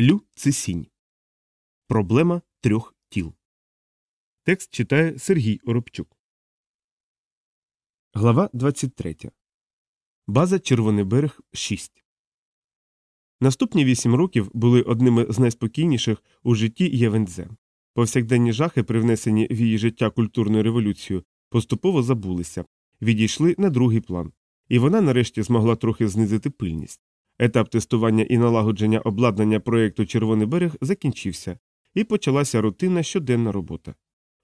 Лю Цисінь. Проблема трьох тіл. Текст читає Сергій Оробчук. Глава 23. База Червоний берег 6. Наступні вісім років були одними з найспокійніших у житті Євензе. Повсякденні жахи, привнесені в її життя культурною революцією, поступово забулися, відійшли на другий план, і вона нарешті змогла трохи знизити пильність. Етап тестування і налагодження обладнання проєкту Червоний берег закінчився, і почалася рутинна щоденна робота.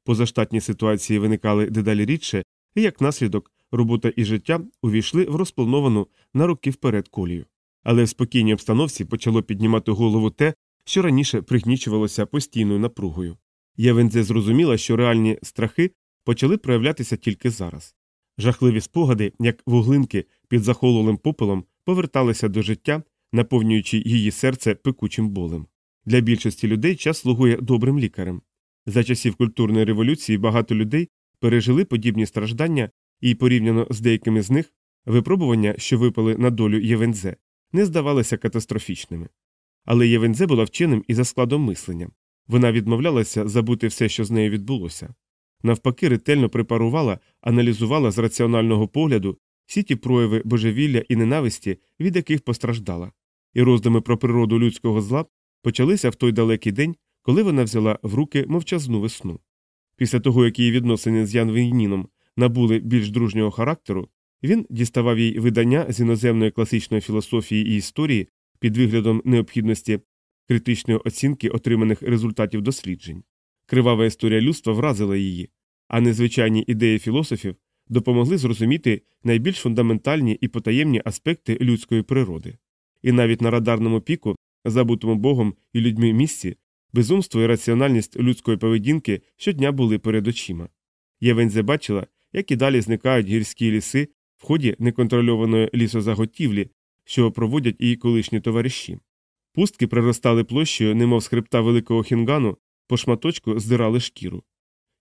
Позаштатні ситуації виникали дедалі рідше, і як наслідок робота і життя увійшли в розплановану на роки вперед колію. Але в спокійній обстановці почало піднімати голову те, що раніше пригнічувалося постійною напругою. Євензе зрозуміла, що реальні страхи почали проявлятися тільки зараз. Жахливі спогади, як вуглинки під захололим попелом, поверталися до життя, наповнюючи її серце пекучим болем. Для більшості людей час слугує добрим лікарем. За часів культурної революції багато людей пережили подібні страждання, і порівняно з деякими з них випробування, що випали на долю Євензе, не здавалися катастрофічними. Але Євензе була вченим і за складом мислення. Вона відмовлялася забути все, що з нею відбулося. Навпаки, ретельно препарувала, аналізувала з раціонального погляду всі ті прояви божевілля і ненависті, від яких постраждала, і роздуми про природу людського зла почалися в той далекий день, коли вона взяла в руки мовчазну весну. Після того, як її відносини з Ян Вейніном набули більш дружнього характеру, він діставав їй видання з іноземної класичної філософії і історії під виглядом необхідності критичної оцінки отриманих результатів досліджень. Кривава історія людства вразила її, а незвичайні ідеї філософів допомогли зрозуміти найбільш фундаментальні і потаємні аспекти людської природи. І навіть на радарному піку, забутому Богом і людьми місці, безумство і раціональність людської поведінки щодня були перед очима. Євензе бачила, як і далі зникають гірські ліси в ході неконтрольованої лісозаготівлі, що проводять її колишні товариші. Пустки приростали площею, немов з хребта великого хінгану, по шматочку здирали шкіру.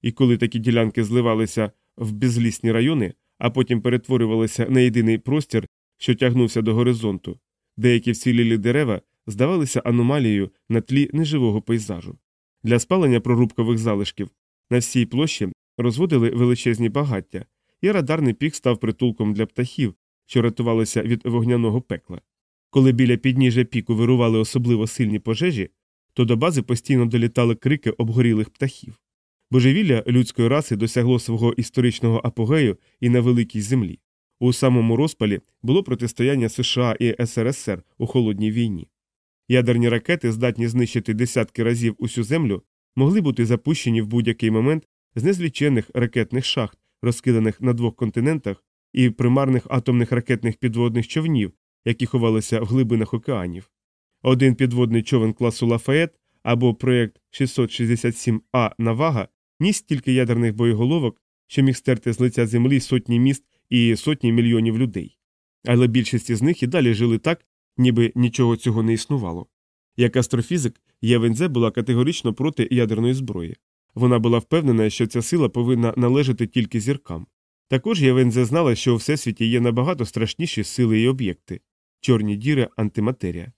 І коли такі ділянки зливалися в безлісні райони, а потім перетворювалися на єдиний простір, що тягнувся до горизонту, деякі вцілілі дерева здавалися аномалією на тлі неживого пейзажу. Для спалення прорубкових залишків на всій площі розводили величезні багаття, і радарний пік став притулком для птахів, що рятувалися від вогняного пекла. Коли біля підніжжя піку вирували особливо сильні пожежі, то до бази постійно долітали крики обгорілих птахів. Божевілля людської раси досягло свого історичного апогею і на великій землі. У самому розпалі було протистояння США і СРСР у холодній війні. Ядерні ракети, здатні знищити десятки разів усю землю, могли бути запущені в будь-який момент з незліченних ракетних шахт, розкиданих на двох континентах, і примарних атомних ракетних підводних човнів, які ховалися в глибинах океанів. Один підводний човен класу Лафает або проєкт 667 А Навага ніс стільки ядерних боєголовок, що міг стерти з лиця землі сотні міст і сотні мільйонів людей. Але більшість із них і далі жили так, ніби нічого цього не існувало. Як астрофізик, Євензе була категорично проти ядерної зброї. Вона була впевнена, що ця сила повинна належати тільки зіркам. Також Євензе знала, що у всесвіті є набагато страшніші сили і об'єкти чорні діри, антиматерія.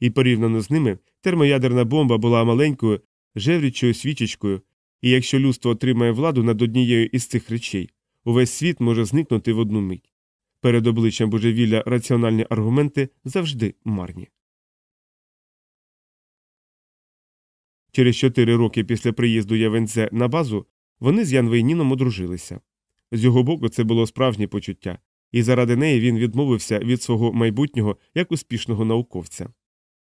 І порівняно з ними термоядерна бомба була маленькою, жеврічою свічечкою, і якщо людство отримає владу над однією із цих речей, увесь світ може зникнути в одну мить. Перед обличчям божевілля раціональні аргументи завжди марні. Через чотири роки після приїзду Явенце на базу вони з Ян Вейніном одружилися. З його боку, це було справжнє почуття, і заради неї він відмовився від свого майбутнього як успішного науковця.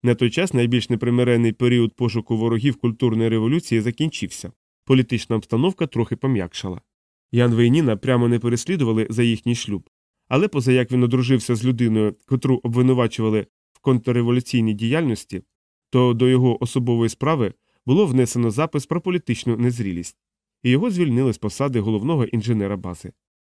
На той час найбільш непримирений період пошуку ворогів культурної революції закінчився, політична обстановка трохи пом'якшала. Ян Вейніна прямо не переслідували за їхній шлюб, але поза як він одружився з людиною, котру обвинувачували в контрреволюційній діяльності, то до його особової справи було внесено запис про політичну незрілість, і його звільнили з посади головного інженера бази.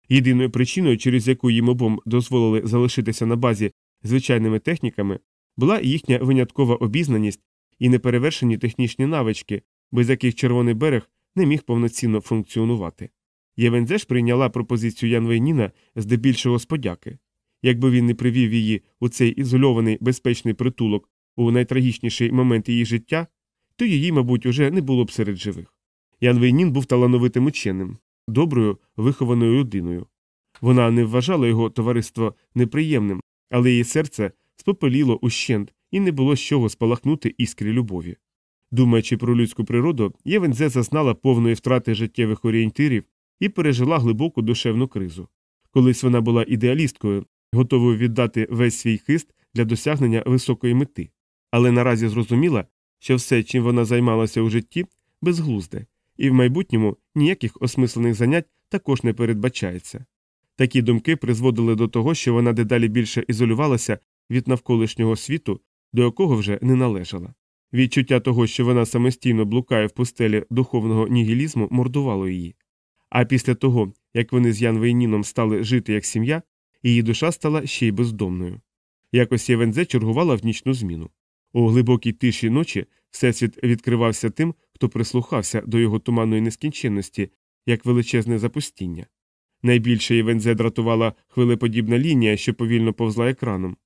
Єдиною причиною, через яку їм обом дозволили залишитися на базі звичайними техніками, була їхня виняткова обізнаність і неперевершені технічні навички, без яких червоний берег не міг повноцінно функціонувати. Євензеш прийняла пропозицію Ян Вейніна здебільшого з подяки. Якби він не привів її у цей ізольований безпечний притулок у найтрагічніший момент її життя, то її, мабуть, уже не було б серед живих. Ян Вейнін був талановитим ученим, доброю, вихованою людиною. Вона не вважала його товариство неприємним, але її серце спопеліло ущент і не було з чого спалахнути іскрі любові. Думаючи про людську природу, Євензе зазнала повної втрати життєвих орієнтирів і пережила глибоку душевну кризу. Колись вона була ідеалісткою, готовою віддати весь свій хист для досягнення високої мети, але наразі зрозуміла, що все, чим вона займалася у житті, безглузде, і в майбутньому ніяких осмислених занять також не передбачається. Такі думки призводили до того, що вона дедалі більше ізолювалася від навколишнього світу, до якого вже не належала. Відчуття того, що вона самостійно блукає в пустелі духовного нігілізму, мордувало її. А після того, як вони з Ян Вейніном стали жити як сім'я, її душа стала ще й бездомною. Якось Євензе чергувала в нічну зміну. У глибокій тиші ночі всесвіт відкривався тим, хто прислухався до його туманної нескінченності, як величезне запустіння. Найбільше Євензе дратувала хвилеподібна лінія, що повільно повзла екраном,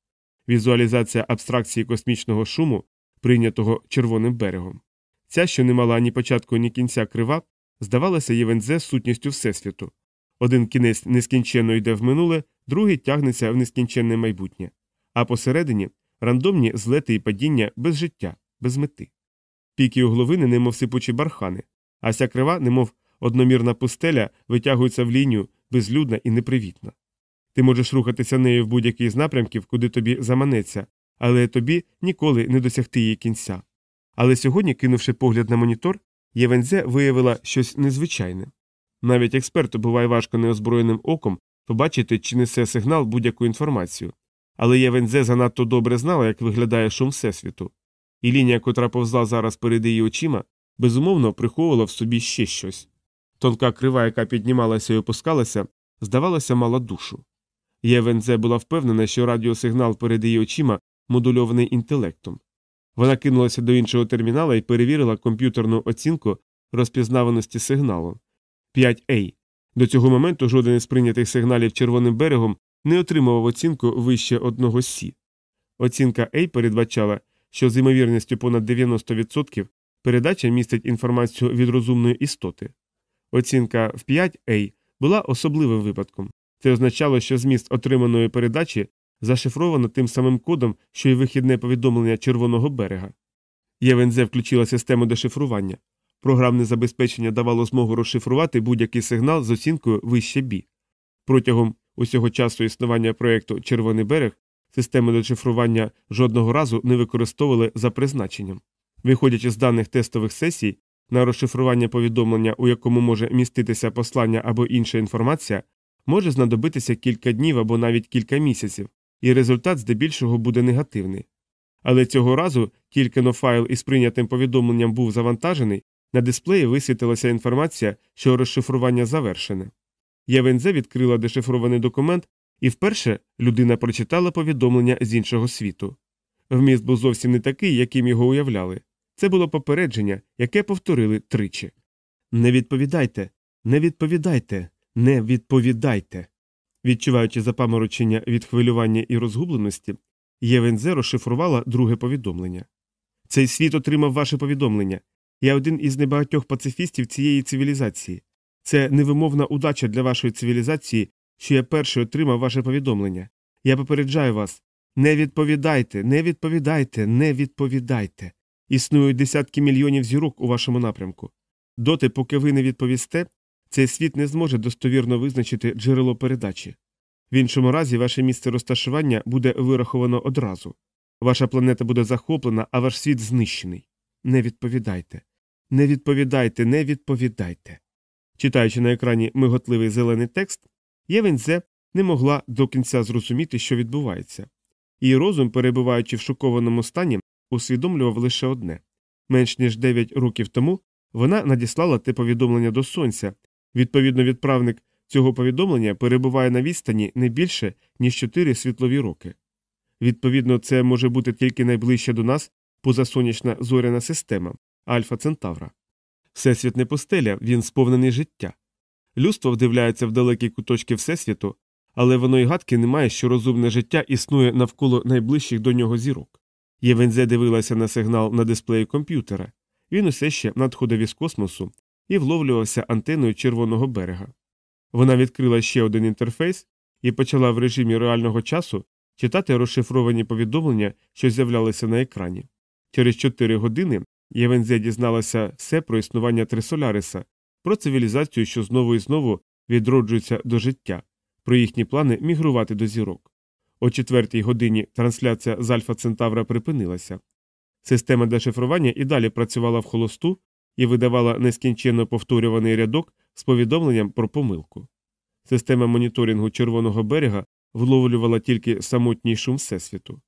візуалізація абстракції космічного шуму, прийнятого червоним берегом. Ця, що не мала ні початку, ні кінця крива, здавалася Євензе сутністю Всесвіту. Один кінець нескінченно йде в минуле, другий тягнеться в нескінченне майбутнє, а посередині рандомні злети і падіння без життя, без мети. Піки угловини, немов сипучі бархани, а ця крива, немов одномірна пустеля, витягується в лінію, безлюдна і непривітна. Ти можеш рухатися нею в будь-який з напрямків, куди тобі заманеться, але тобі ніколи не досягти її кінця. Але сьогодні, кинувши погляд на монітор, Євензе виявила щось незвичайне. Навіть експерту буває важко неозброєним оком побачити, чи несе сигнал будь-яку інформацію. Але Євензе занадто добре знала, як виглядає шум Всесвіту, і лінія, котра повзла зараз перед її очима, безумовно приховувала в собі ще щось. Тонка крива, яка піднімалася і опускалася, здавалося, мала душу. Євензе була впевнена, що радіосигнал перед її очима модульований інтелектом. Вона кинулася до іншого термінала і перевірила комп'ютерну оцінку розпізнаваності сигналу 5A. До цього моменту жоден із прийнятих сигналів червоним берегом не отримував оцінку вище одного Сі. Оцінка A передбачала, що з ймовірністю понад 90% передача містить інформацію від розумної істоти. Оцінка в 5A була особливим випадком. Це означало, що зміст отриманої передачі зашифровано тим самим кодом, що й вихідне повідомлення червоного берега. ЄВНЗ включила систему дешифрування. Програмне забезпечення давало змогу розшифрувати будь-який сигнал з оцінкою вище Бі. Протягом усього часу існування проєкту Червоний берег системи дешифрування жодного разу не використовували за призначенням. Виходячи з даних тестових сесій, на розшифрування повідомлення, у якому може міститися послання або інша інформація, може знадобитися кілька днів або навіть кілька місяців, і результат здебільшого буде негативний. Але цього разу, тільки но файл із прийнятим повідомленням був завантажений, на дисплеї висвітилася інформація, що розшифрування завершене. ЄВНЗ відкрила дешифрований документ, і вперше людина прочитала повідомлення з іншого світу. Вміст був зовсім не такий, яким його уявляли. Це було попередження, яке повторили тричі. Не відповідайте, не відповідайте, не відповідайте. Відчуваючи запаморочення від хвилювання і розгубленості, Євензе розшифрувала друге повідомлення. Цей світ отримав ваше повідомлення. Я один із небагатьох пацифістів цієї цивілізації. Це невимовна удача для вашої цивілізації, що я перший отримав ваше повідомлення. Я попереджаю вас не відповідайте, не відповідайте, не відповідайте. Існують десятки мільйонів зірок у вашому напрямку. Доти, поки ви не відповісте, цей світ не зможе достовірно визначити джерело передачі. В іншому разі ваше місце розташування буде вираховано одразу. Ваша планета буде захоплена, а ваш світ знищений. Не відповідайте, не відповідайте, не відповідайте. Читаючи на екрані миготливий зелений текст, Євензе не могла до кінця зрозуміти, що відбувається. Її розум, перебуваючи в шокованому стані, усвідомлював лише одне менш ніж 9 років тому вона надіслала те повідомлення до сонця. Відповідно, відправник цього повідомлення перебуває на відстані не більше, ніж 4 світлові роки. Відповідно, це може бути тільки найближче до нас позасонячна зоряна система Альфа Центавра. Всесвіт не пустеля, він сповнений життя. Людство вдивляється в далекі куточки Всесвіту, але воно й гадки не має, що розумне життя існує навколо найближчих до нього зірок. ЄВНЗ дивилася на сигнал на дисплеї комп'ютера. Він усе ще надходив із космосу і вловлювався антеною червоного берега. Вона відкрила ще один інтерфейс і почала в режимі реального часу читати розшифровані повідомлення, що з'являлися на екрані. Через чотири години ЄВНЗ дізналася все про існування Трисоляриса, про цивілізацію, що знову і знову відроджується до життя, про їхні плани мігрувати до зірок. О четвертій годині трансляція з Альфа Центавра припинилася. Система дешифрування і далі працювала в холосту і видавала нескінченно повторюваний рядок з повідомленням про помилку. Система моніторингу Червоного берега вловлювала тільки самотній шум Всесвіту.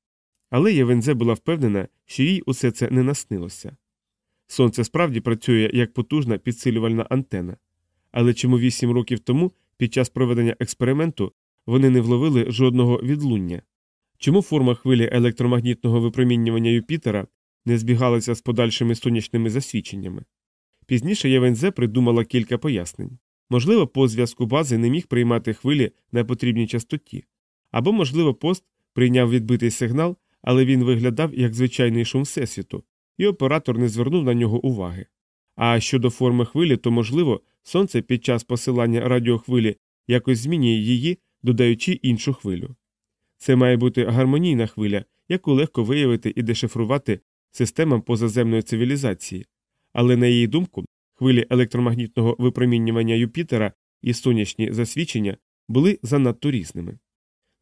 Але Євензе була впевнена, що їй усе це не наснилося. Сонце справді працює як потужна підсилювальна антена. Але чому вісім років тому, під час проведення експерименту, вони не вловили жодного відлуння? Чому форма хвилі електромагнітного випромінювання Юпітера не збігалася з подальшими сонячними засвідченнями? Пізніше Євензе придумала кілька пояснень. Можливо, по зв'язку бази не міг приймати хвилі на потрібній частоті, або, можливо, пост прийняв відбитий сигнал, але він виглядав як звичайний шум всесвіту, і оператор не звернув на нього уваги. А щодо форми хвилі, то, можливо, сонце під час посилання радіохвилі якось змінює її, додаючи іншу хвилю. Це має бути гармонійна хвиля, яку легко виявити і дешифрувати системам позаземної цивілізації, але, на її думку, хвилі електромагнітного випромінювання Юпітера і сонячні засвідчення були занадто різними.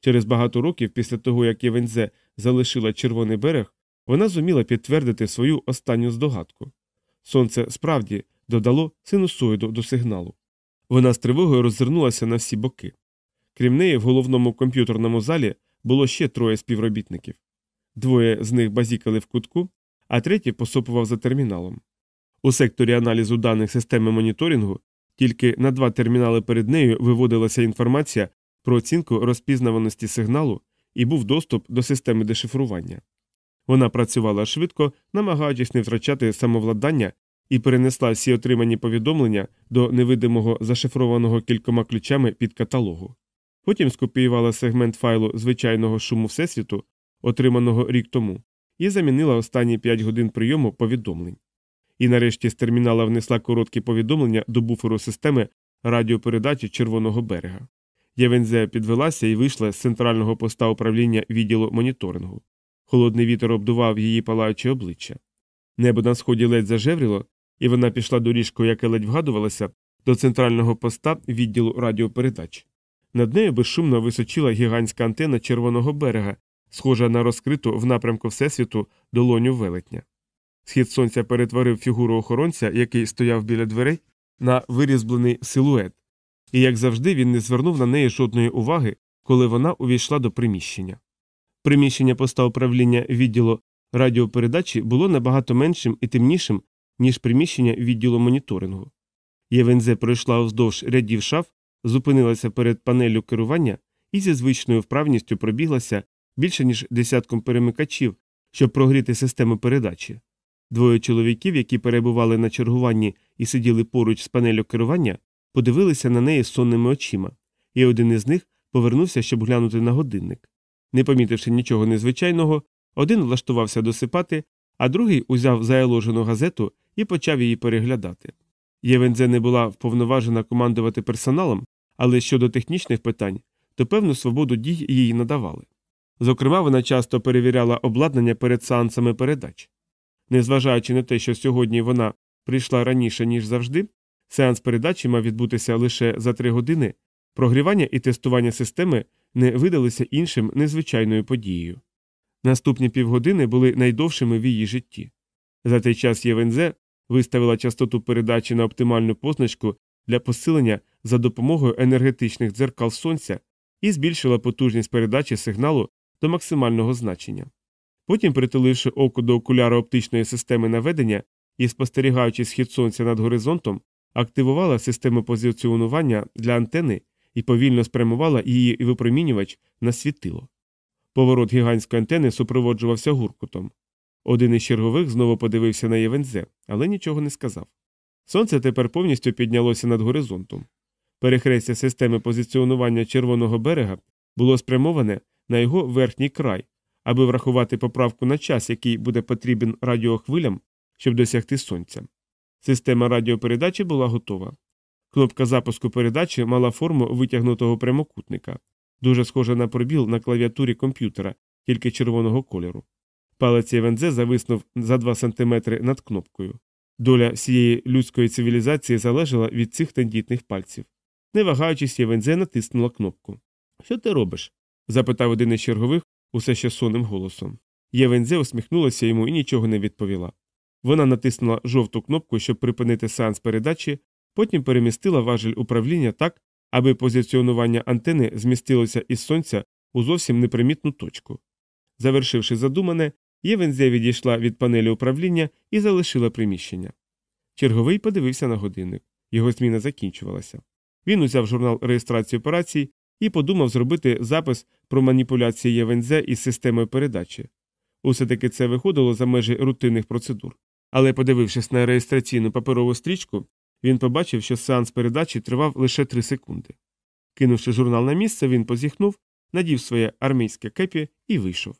Через багато років після того, як Євензе залишила червоний берег, вона зуміла підтвердити свою останню здогадку. Сонце справді додало синусоїду до сигналу. Вона з тривогою роззирнулася на всі боки. Крім неї, в головному комп'ютерному залі було ще троє співробітників. Двоє з них базікали в кутку, а третій посопував за терміналом. У секторі аналізу даних системи моніторингу тільки на два термінали перед нею виводилася інформація про оцінку розпізнаваності сигналу і був доступ до системи дешифрування. Вона працювала швидко, намагаючись не втрачати самовладання і перенесла всі отримані повідомлення до невидимого зашифрованого кількома ключами під каталогу. Потім скопіювала сегмент файлу звичайного шуму Всесвіту, отриманого рік тому, і замінила останні 5 годин прийому повідомлень. І нарешті з термінала внесла короткі повідомлення до буферу системи радіопередачі Червоного берега. Євензе підвелася і вийшла з центрального поста управління відділу моніторингу. Холодний вітер обдував її палаюче обличчя. Небо на сході ледь зажевріло, і вона пішла доріжкою, яка ледь вгадувалася, до центрального поста відділу радіопередач. Над нею безшумно височила гігантська антена червоного берега, схожа на розкриту в напрямку Всесвіту долоню велетня. Схід сонця перетворив фігуру охоронця, який стояв біля дверей, на вирізблений силует, і, як завжди, він не звернув на неї жодної уваги, коли вона увійшла до приміщення. Приміщення поста управління відділу радіопередачі було набагато меншим і темнішим, ніж приміщення відділу моніторингу. Євензе пройшла вздовж рядів шаф, зупинилася перед панеллю керування і зі звичною вправністю пробіглася більше ніж десятком перемикачів, щоб прогріти систему передачі. Двоє чоловіків, які перебували на чергуванні і сиділи поруч з панелю керування, подивилися на неї сонними очима, і один із них повернувся, щоб глянути на годинник. Не помітивши нічого незвичайного, один влаштувався досипати, а другий узяв заяложену газету і почав її переглядати. Євензе не була вповноважена командувати персоналом, але щодо технічних питань, то певну свободу дій їй надавали. Зокрема, вона часто перевіряла обладнання перед сеансами передач. Незважаючи на те, що сьогодні вона прийшла раніше, ніж завжди, сеанс передачі мав відбутися лише за три години, прогрівання і тестування системи не видалися іншим незвичайною подією. Наступні півгодини були найдовшими в її житті. За той час Євензе виставила частоту передачі на оптимальну позначку для посилення за допомогою енергетичних дзеркал сонця і збільшила потужність передачі сигналу до максимального значення. Потім, притуливши око до окуляра оптичної системи наведення і спостерігаючи схід сонця над горизонтом, активувала систему позиціонування для антени і повільно спрямувала її випромінювач на світило. Поворот гігантської антени супроводжувався гуркутом. Один із чергових знову подивився на Євензе, але нічого не сказав. Сонце тепер повністю піднялося над горизонтом. Перехрестя системи позиціонування червоного берега було спрямоване на його верхній край, аби врахувати поправку на час, який буде потрібен радіохвилям, щоб досягти сонця. Система радіопередачі була готова. Кнопка запуску передачі мала форму витягнутого прямокутника, дуже схожа на пробіл на клавіатурі комп'ютера, тільки червоного кольору. Палець Євензе зависнув за 2 см над кнопкою. Доля всієї людської цивілізації залежала від цих тендітних пальців. Не вагаючись, Євензе натиснула кнопку. Що ти робиш? запитав один із чергових усе ще сонним голосом. Євензе усміхнулася йому і нічого не відповіла. Вона натиснула жовту кнопку, щоб припинити сеанс передачі, потім перемістила важель управління так, аби позиціонування антени змістилося із сонця у зовсім непримітну точку. Завершивши задумане, Євензе відійшла від панелі управління і залишила приміщення. Черговий подивився на годинник. Його зміна закінчувалася. Він узяв журнал реєстрації операцій і подумав зробити запис про маніпуляції Євензе із системою передачі. Усе таки це виходило за межі рутинних процедур. Але, подивившись на реєстраційну паперову стрічку, він побачив, що сеанс передачі тривав лише три секунди. Кинувши журнал на місце, він позіхнув, надів своє армійське кепі і вийшов.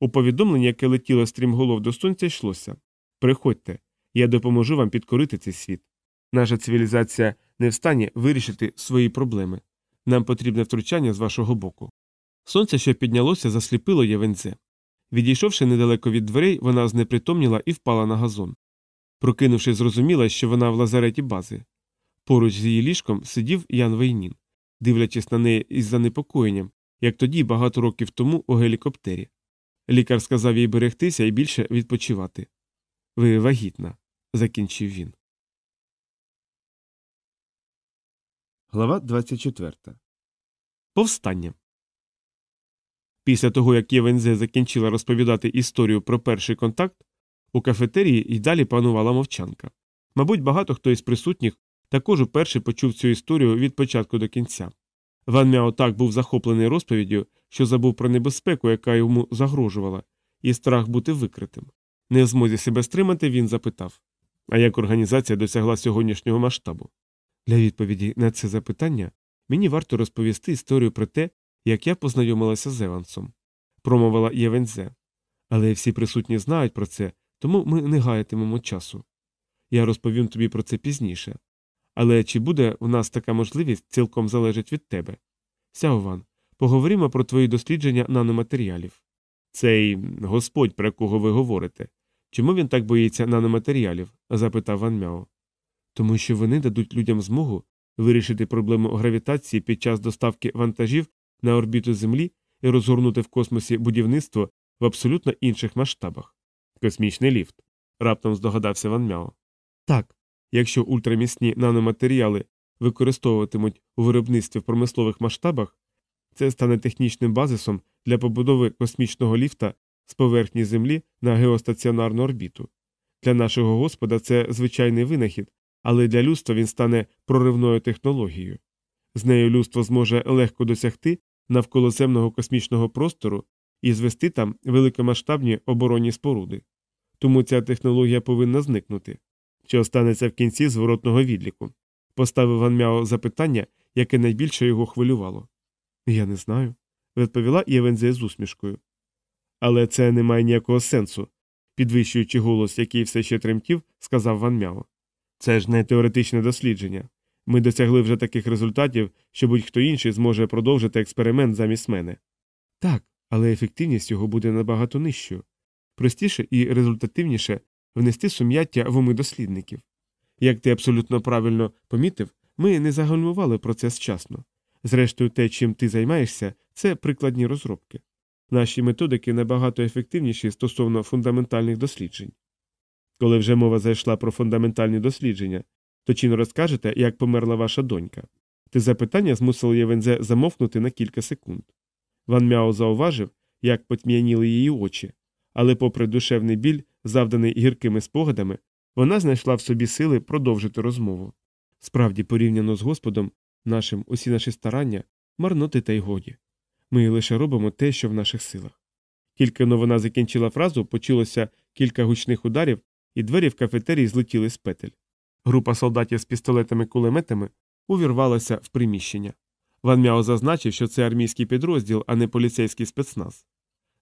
У повідомленні, яке летіло стрімголов до сонця, йшлося Приходьте, я допоможу вам підкорити цей світ. Наша цивілізація не встані вирішити свої проблеми. Нам потрібне втручання з вашого боку. Сонце, що піднялося, засліпило Євензе. Відійшовши недалеко від дверей, вона знепритомніла і впала на газон. Прокинувши, зрозуміла, що вона в лазареті бази. Поруч з її ліжком сидів Ян Вейнін, дивлячись на неї із занепокоєнням, як тоді багато років тому у гелікоптері. Лікар сказав їй берегтися і більше відпочивати. Ви вагітна, закінчив він. Глава 24. Повстання. Після того, як Євензе закінчила розповідати історію про перший контакт, у кафетерії й далі панувала мовчанка. Мабуть, багато хто із присутніх також уперше почув цю історію від початку до кінця. Ван Мяо так був захоплений розповіддю, що забув про небезпеку, яка йому загрожувала, і страх бути викритим. Не в змозі себе стримати, він запитав А як організація досягла сьогоднішнього масштабу? Для відповіді на це запитання мені варто розповісти історію про те, як я познайомилася з Евансом, промовила Євензе. Але всі присутні знають про це, тому ми не гаятимемо часу. Я розповім тобі про це пізніше. Але чи буде в нас така можливість, цілком залежить від тебе. Сяован, поговоримо про твої дослідження наноматеріалів. Цей господь, про кого ви говорите. Чому він так боїться наноматеріалів? запитав Ван Мяо. Тому що вони дадуть людям змогу вирішити проблему гравітації під час доставки вантажів на орбіту Землі і розгорнути в космосі будівництво в абсолютно інших масштабах. Космічний ліфт. раптом здогадався Ван Мяо. Так, якщо ультрамісні наноматеріали використовуватимуть у виробництві в промислових масштабах, це стане технічним базисом для побудови космічного ліфта з поверхні Землі на геостаціонарну орбіту. Для нашого Господа це звичайний винахід, але для людства він стане проривною технологією. З нею людство зможе легко досягти навколоземного космічного простору і звести там великомасштабні оборонні споруди. Тому ця технологія повинна зникнути. Що станеться в кінці зворотного відліку? Поставив Ван Мяо запитання, яке найбільше його хвилювало. Я не знаю, відповіла Євензе з усмішкою. Але це не має ніякого сенсу, підвищуючи голос, який все ще тремтів, сказав Ван Мяо. Це ж не теоретичне дослідження. Ми досягли вже таких результатів, що будь-хто інший зможе продовжити експеримент замість мене. Так, але ефективність його буде набагато нижчою. Простіше і результативніше внести сум'яття в уми дослідників. Як ти абсолютно правильно помітив, ми не загальмували процес вчасно. Зрештою, те, чим ти займаєшся, це прикладні розробки. Наші методики набагато ефективніші стосовно фундаментальних досліджень. Коли вже мова зайшла про фундаментальні дослідження, то чи не розкажете, як померла ваша донька? Те запитання змусило Євензе замовкнути на кілька секунд. Ван Мяо зауважив, як потьмяніли її очі, але, попри душевний біль, завданий гіркими спогадами, вона знайшла в собі сили продовжити розмову. Справді, порівняно з Господом, нашим усі наші старання марноти та й годі. Ми лише робимо те, що в наших силах. Тільки но вона закінчила фразу, почулося кілька гучних ударів, і двері в кафетерії злетіли з петель. Група солдатів з пістолетами кулеметами увірвалася в приміщення. Ван Мяо зазначив, що це армійський підрозділ, а не поліцейський спецназ.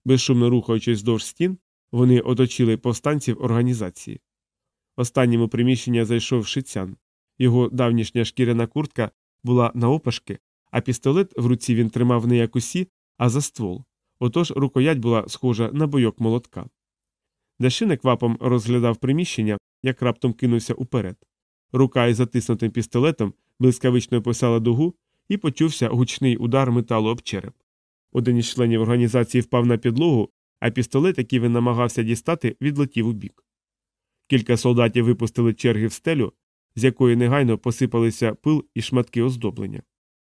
Безшумно рухаючись вздовж стін, вони оточили повстанців організації. Останнім у приміщення зайшов шицян. Його давнішня шкіряна куртка була наопашки, а пістолет в руці він тримав не як усі, а за ствол. Отож рукоять була схожа на бойок молотка. Даши квапом розглядав приміщення, як раптом кинувся уперед. Рука із затиснутим пістолетом блискавично писала дугу і почувся гучний удар металу об череп. Один із членів організації впав на підлогу, а пістолет, який він намагався дістати, відлетів у бік. Кілька солдатів випустили черги в стелю, з якої негайно посипалися пил і шматки оздоблення.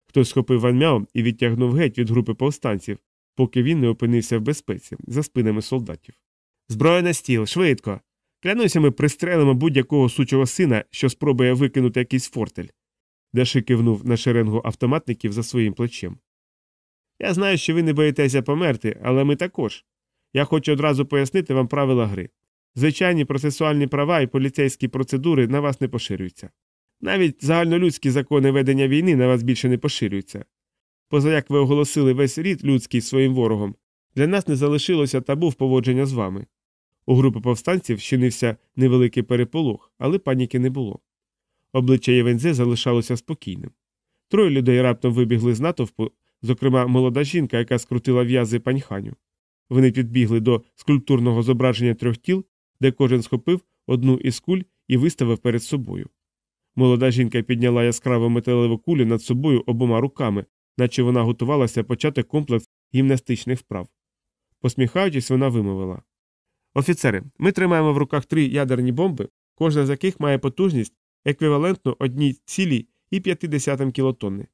Хтось схопив Ван Мяо і відтягнув геть від групи повстанців, поки він не опинився в безпеці за спинами солдатів. Зброя на стіл, швидко. Клянуся, ми пристрелимо будь-якого сучого сина, що спробує викинути якийсь фортель. Даши кивнув на шеренгу автоматників за своїм плечем. Я знаю, що ви не боїтеся померти, але ми також. Я хочу одразу пояснити вам правила гри. Звичайні процесуальні права і поліцейські процедури на вас не поширюються. Навіть загальнолюдські закони ведення війни на вас більше не поширюються. Поза як ви оголосили весь рід людський своїм ворогом, для нас не залишилося табу в поводження з вами. У групи повстанців щинився невеликий переполох, але паніки не було. Обличчя Євензе залишалося спокійним. Троє людей раптом вибігли з натовпу, зокрема молода жінка, яка скрутила в'язи паньханю. Вони підбігли до скульптурного зображення трьох тіл, де кожен схопив одну із куль і виставив перед собою. Молода жінка підняла яскраву металеву кулю над собою обома руками, наче вона готувалася почати комплекс гімнастичних вправ. Посміхаючись, вона вимовила Офіцери, ми тримаємо в руках три ядерні бомби, кожна з яких має потужність еквівалентну одній цілій і 50 кілотонни.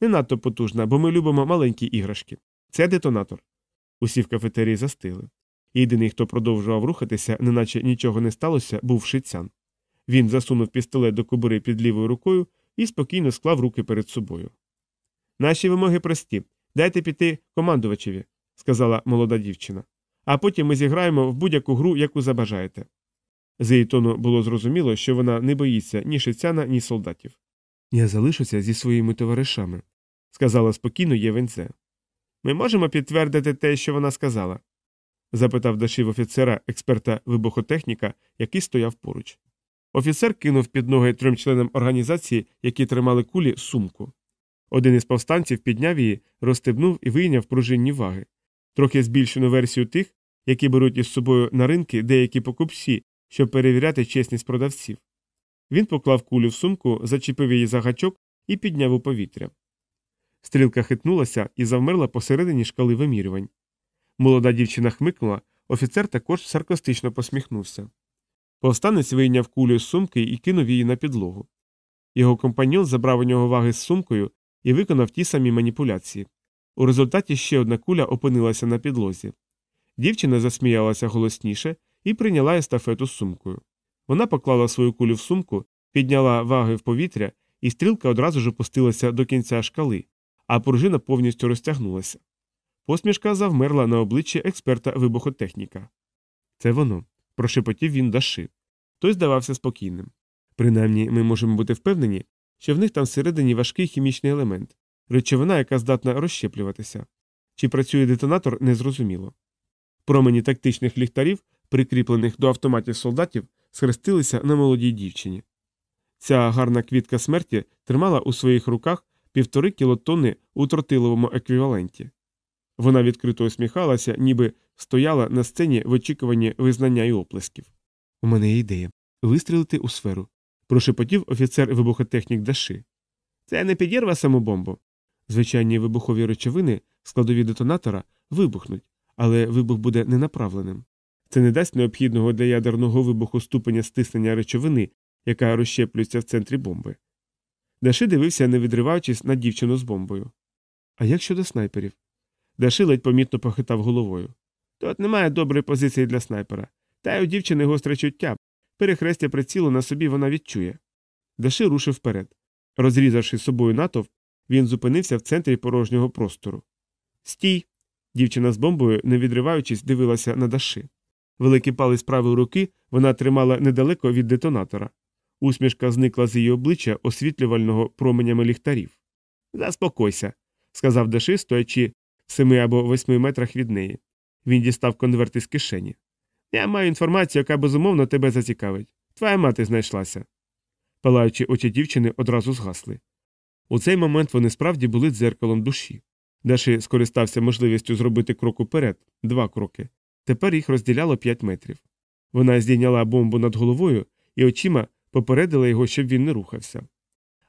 Не надто потужна, бо ми любимо маленькі іграшки. Це детонатор. Усі в кафетерії застигли. Єдиний, хто продовжував рухатися, неначе нічого не сталося, був шицян. Він засунув пістолет до кобури під лівою рукою і спокійно склав руки перед собою. Наші вимоги прості дайте піти командувачеві, сказала молода дівчина. А потім ми зіграємо в будь-яку гру, яку забажаєте. З її тону було зрозуміло, що вона не боїться ні шицяна, ні солдатів. Я залишуся зі своїми товаришами, сказала спокійно Євенце. Ми можемо підтвердити те, що вона сказала? запитав дашив офіцера, експерта вибухотехніка, який стояв поруч. Офіцер кинув під ноги трьом членам організації, які тримали кулі, сумку. Один із повстанців підняв її, розстебнув і вийняв пружинні ваги, трохи збільшену версію тих, які беруть із собою на ринки деякі покупці, щоб перевіряти чесність продавців. Він поклав кулю в сумку, зачепив її за гачок і підняв у повітря. Стрілка хитнулася і завмерла посередині шкали вимірювань. Молода дівчина хмикнула, офіцер також саркастично посміхнувся. Повстанець вийняв кулю з сумки і кинув її на підлогу. Його компаньон забрав у нього ваги з сумкою і виконав ті самі маніпуляції. У результаті ще одна куля опинилася на підлозі. Дівчина засміялася голосніше і прийняла естафету з сумкою. Вона поклала свою кулю в сумку, підняла ваги в повітря, і стрілка одразу ж опустилася до кінця шкали, а пружина повністю розтягнулася. Посмішка завмерла на обличчі експерта вибухотехніка. Це воно, прошепотів він Даши. Той здавався спокійним. Принаймні, ми можемо бути впевнені, що в них там всередині важкий хімічний елемент, речовина, яка здатна розщеплюватися. Чи працює детонатор, незрозуміло. Промені тактичних ліхтарів, прикріплених до автоматів солдатів, схрестилися на молодій дівчині. Ця гарна квітка смерті тримала у своїх руках півтори кілотонни у тротиловому еквіваленті. Вона відкрито усміхалася, ніби стояла на сцені в очікуванні визнання і оплесків. У мене є ідея вистрілити у сферу. прошепотів офіцер вибухотехнік Даши. Це не підірве саму бомбу. Звичайні вибухові речовини, складові детонатора, вибухнуть, але вибух буде ненаправленим. Це не дасть необхідного для ядерного вибуху ступеня стиснення речовини, яка розщеплюється в центрі бомби. Даши дивився, не відриваючись на дівчину з бомбою. А як щодо снайперів? Даши ледь помітно похитав головою. Тут немає доброї позиції для снайпера. Та й у дівчини гостре чуття. Перехрестя прицілу на собі вона відчує. Даши рушив вперед. Розрізавши собою натовп, він зупинився в центрі порожнього простору. Стій. Дівчина з бомбою, не відриваючись, дивилася на Даши. Великий палець правої руки вона тримала недалеко від детонатора. Усмішка зникла з її обличчя освітлювального променями ліхтарів. Заспокойся, сказав Даши, стоячи в семи або восьми метрах від неї. Він дістав конверт із кишені. Я маю інформацію, яка безумовно тебе зацікавить. Твоя мати знайшлася. Палаючи очі дівчини одразу згасли. У цей момент вони справді були дзеркалом душі. Даши скористався можливістю зробити крок уперед, два кроки. Тепер їх розділяло п'ять метрів. Вона здійняла бомбу над головою і очима попередила його, щоб він не рухався.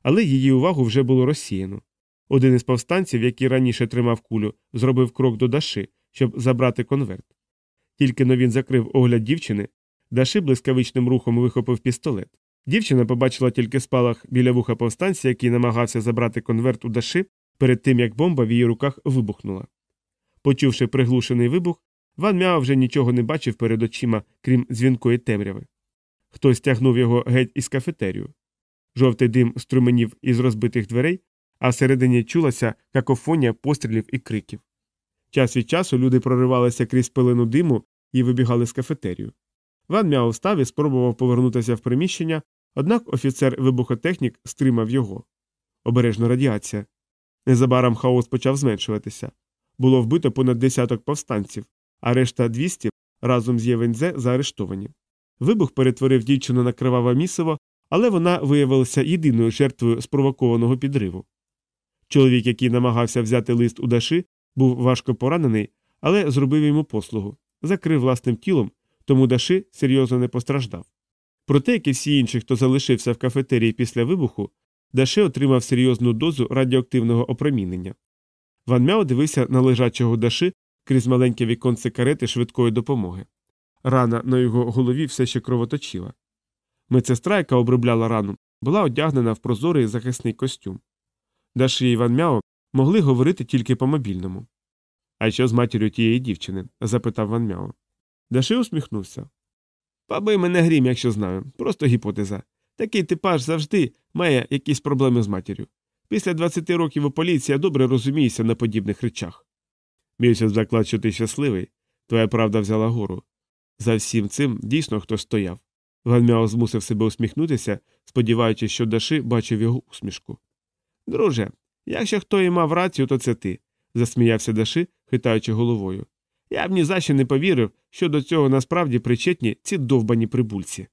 Але її увагу вже було розсіяно. Один із повстанців, який раніше тримав кулю, зробив крок до Даши, щоб забрати конверт. Тільки но він закрив огляд дівчини, Даши блискавичним рухом вихопив пістолет. Дівчина побачила тільки спалах біля вуха повстанця, який намагався забрати конверт у Даши перед тим, як бомба в її руках вибухнула. Почувши приглушений вибух, Ван Мяо вже нічого не бачив перед очима, крім дзвінкої темряви. Хтось тягнув його геть із кафетерію. Жовтий дим струменів із розбитих дверей, а всередині чулася какофонія пострілів і криків. Час від часу люди проривалися крізь пилину диму і вибігали з кафетерію. Ван Мяо встав і спробував повернутися в приміщення, однак офіцер-вибухотехнік стримав його. Обережно радіація. Незабаром хаос почав зменшуватися. Було вбито понад десяток повстанців, а решта 200 разом з Євензе заарештовані. Вибух перетворив дівчину на криваве місиво, але вона виявилася єдиною жертвою спровокованого підриву. Чоловік, який намагався взяти лист у Даши, був важко поранений, але зробив йому послугу, закрив власним тілом, тому Даши серйозно не постраждав. Проте, як і всі інші, хто залишився в кафетерії після вибуху, Даши отримав серйозну дозу радіоактивного опромінення. Ван Мяо дивився на лежачого Даши крізь маленьке віконце карети швидкої допомоги. Рана на його голові все ще кровоточила. Медсестра, яка обробляла рану, була одягнена в прозорий захисний костюм. Даші і Ван Мяо могли говорити тільки по мобільному. А що з матір'ю тієї дівчини? запитав Ван Мяо. Даши усміхнувся. Побий мене грім, якщо знаю. Просто гіпотеза. Такий типаж завжди має якісь проблеми з матір'ю. Після 20 років у поліції я добре розуміюся на подібних речах. Місяць заклад, що ти щасливий, твоя правда взяла гору. За всім цим дійсно хтось стояв. Ван Мяо змусив себе усміхнутися, сподіваючись, що Даши бачив його усмішку. Друже, якщо хто і мав рацію, то це ти, засміявся Даши, хитаючи головою. Я б ні за що не повірив, що до цього насправді причетні ці довбані прибульці.